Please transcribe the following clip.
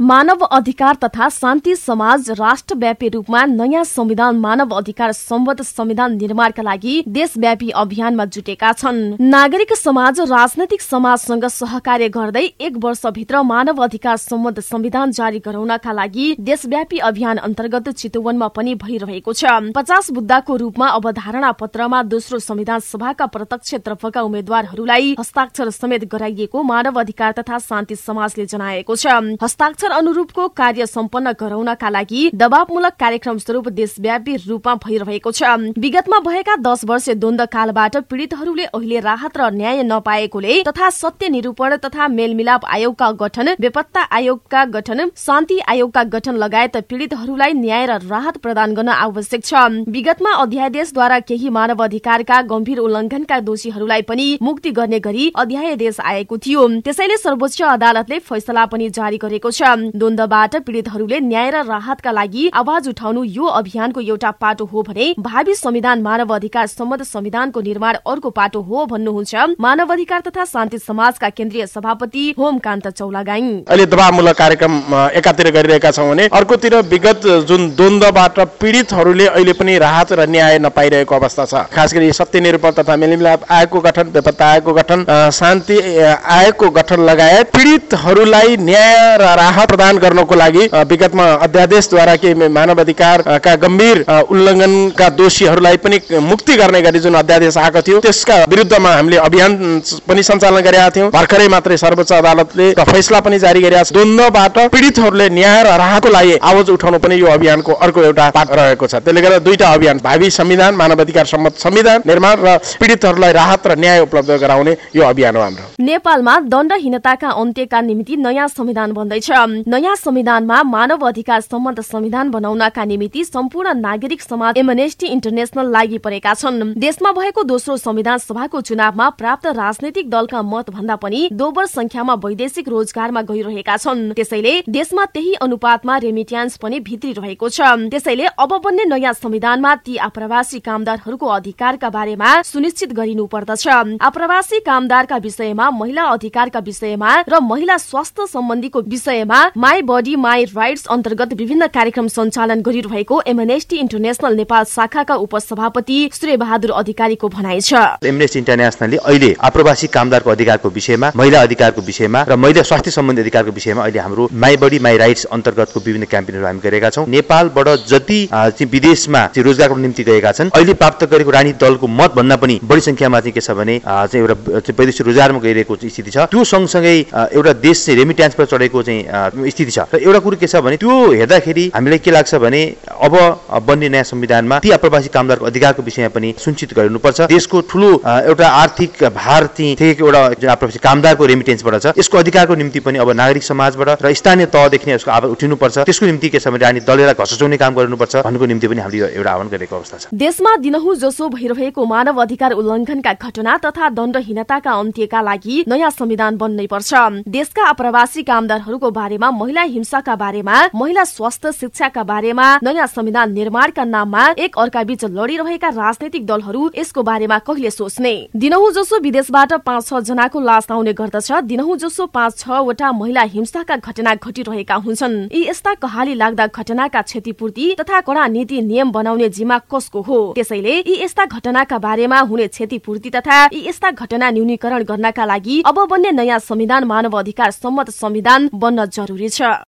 मानव अधिकार तथा शान्ति समाज राष्ट्रव्यापी रूपमा नयाँ संविधान मानव अधिकार सम्बद्ध संविधान निर्माणका लागि देशव्यापी अभियानमा जुटेका छन्। नागरिक समाज राजनैतिक समाजसँग सहकार्य गर्दै एक वर्षभित्र मानव अधिकार सम्बद्ध संविधान जारी गराउनका लागि देशव्यापी अभियान अन्तर्गत चितवनमा पनि भइरहेको छ। पचास बुद्धाको रूपमा अवधारणा पत्रमा दोस्रो संविधान सभाका प्रत्यक्ष तर्फका उम्मेद्वारहरूलाई हस्ताक्षर समेत गराइएको मानव अधिकार तथा शान्ति समाजले जनाएको छ। अनुरूपको कार्य सम्पन्न गराउनका लागि दबावमूलक कार्यक्रम स्वरूप देशव्यापी रूपमा भइरहेको छ। विगतमा भएका दश वर्ष द्वन्द कालबाट पीड़ितहरूले अहिले राहत र न्याय नपाएकोले तथा सत्य निरूपण तथा मेलमिलाप आयोगका गठन बेपत्ता आयोगका गठन शान्ति आयोगका गठन लगायत पीड़ितहरूलाई न्याय र राहत प्रदान गर्न आवश्यक छ। विगतमा अध्यादेशद्वारा केही मानव अधिकारका गम्भीर उल्लंघनका दोषीहरूलाई पनि मुक्ति गर्ने गरी अध्यादेश आएको थियो। त्यसैले सर्वोच्च अदालतले फैसला पनि जारी गरेको छ। द्वन्दबाट पीड़ितहरूले न्याय र राहतका लागि आवाज उठाउनु यो अभियानको एउटा पाटो हो भने भावी संविधान मानव अधिकार सम्बद्ध संविधानको निर्माण अर्को पाटो हो भन्नुहुन्छ मानव अधिकार तथा शान्ति समाजका केन्द्रीय सभापति होमकान्त चौलागाई। अहिले दबावमूलक कार्यक्रम एकातिर गरिरहेका छौँ भने अर्कोतिर विगत जुन द्वन्द्वबाट पीडितहरूले अहिले पनि राहत र न्याय नपाइरहेको अवस्था छ। खास गरी सत्य निरूपण तथा मेलमिलाप आयोगको गठन बेपत्ता आयोगको गठन शान्ति आयोगको गठन लगायत पीडितहरूलाई न्याय र राहत प्रदान गर्नको लागि विगतमा अध्यादेशद्वारा केही मानव अधिकारका गम्भीर उल्लङ्घनका दोषीहरूलाई पनि मुक्ति गर्ने गरी जुन अध्यादेश आएको थियो त्यसका विरुद्धमा हामीले अभियान पनि सञ्चालन गरेका थियौँ। भर्खरै मात्रै सर्वोच्च अदालतले फैसला पनि जारी गरेका छ द्वन्द्वबाट पीडितहरूले न्याय र राहतको लागि आवाज उठाउनु पनि यो अभियानको अर्को एउटा पाठ रहेको छ। त्यसले गर्दा दुईटा अभियान भावी संविधान मानव अधिकार सम्मत संविधान निर्माण र पीडितहरूलाई राहत र न्याय उपलब्ध गराउने यो अभियान हो हाम्रो। नेपालमा दण्डहीनताका अन्त्यका निम्ति नयाँ संविधान बन्दैछ। नयाँ संविधानमा मानव अधिकार सम्बद्ध संविधान बनाउनका निमित्त सम्पूर्ण नागरिक समाज एमनेस्टी इन्टरनेशनल लागि परेका छन्। देशमा भएको दोस्रो संविधान सभाको चुनावमा प्राप्त राजनैतिक दलका मत भन्दा पनि दोबर संख्यामा वैदेशिक रोजगारमा गइरहेका छन्। त्यसैले देशमा त्यही अनुपातमा रेमिट्यान्स पनि भित्री रहेको छ। त्यसैले अब बन्ने नयाँ संविधानमा ती आप्रवासी कामदारहरूको अधिकारका बारेमा सुनिश्चित गरिनु पर्दछ। आप्रवासी कामदारका विषयमा महिला अधिकारका विषयमा र महिला स्वास्थ्य सम्बन्धीको विषयमा माई बडी माई राइट्स अन्तर्गत विभिन्न कार्यक्रम सञ्चालन गरिरहेको एमएनएसटी इन्टरनेशनल नेपाल शाखाका उपसभापति श्री बहादुर अधिकारीको भनाइ छ। एमएनएसटी इन्टरनेशनलले अहिले आप्रवासी कामदारको अधिकारको विषयमा महिला अधिकारको विषयमा र महिला स्वास्थ्य सम्बन्धी अधिकारको विषयमा अहिले हाम्रो माई बडी माई राइट्स अन्तर्गतको विभिन्न क्याम्पेनहरू हामी गरेका छौँ। नेपालबाट जति विदेशमा रोजगारको निम्ति गएका छन् अहिले प्राप्त गरेको राजनीतिक दलको मत भन्दा पनि बढी संख्यामा चाहिँ के छ भने एउटा वैदेशिक रोजगारमा गइरहेको स्थिति छ। त्यो सँगसँगै एउटा देश चाहिँ रेमिट्यान्समा चढेको चाहिँ स्थिति छ। र एउटा कुरो के छ भने त्यो हेर्दाखेरि हामीलाई के लाग्छ भने अब बन्ने नयाँ संविधानमा ती आप्रवासी कामदारको अधिकारको विषयमा पनि सुनिश्चित गरिनुपर्छ। देशको ठुलो एउटा आर्थिक भार चाहिँ एउटा आप्रवासी कामदारको रेमिटेन्सबाट छ यसको अधिकारको निम्ति पनि अब नागरिक समाजबाट र स्थानीय तहदेखि नै यसको आवाज उठिनुपर्छ। त्यसको निम्ति के छ भने रानी दलेर घसचाउने काम गर्नुपर्छ भन्नुको निम्ति पनि हामीले एउटा आह्वान गरेको अवस्था छ। देशमा दिनहु जसो भइरहेको मानव अधिकार उल्लङ्घनका घटना तथा दण्डहीनताका अन्त्यका लागि नयाँ संविधान बन्नै पर्छ। देशका आप्रवासी कामदारहरूको बारेमा महिला हिंसाका बारेमा महिला स्वास्थ्य शिक्षाका बारेमा नयाँ संविधान निर्माणका नाममा एक अर्का बीच लडिरहेका राजनैतिक दलहरू यसको बारेमा कहिले सोच्ने? दिनहु जसो विदेशबाट पाँच छ जनाको लास आउने गर्दछ। दिनहु जसो पाँच छवटा महिला हिंसाका घटना घटिरहेका हुन्छन्। यी यस्ता कहाली लाग्दा घटनाका क्षतिपूर्ति तथा कडा नीति नियम बनाउने जिम्मा कसको हो? त्यसैले यी यस्ता घटनाका बारेमा हुने क्षतिपूर्ति तथा यी यस्ता घटना न्यूनीकरण गर्नका लागि अब बन्ने नयाँ संविधान मानव अधिकार सम्मत संविधान बन्न जरुरी छ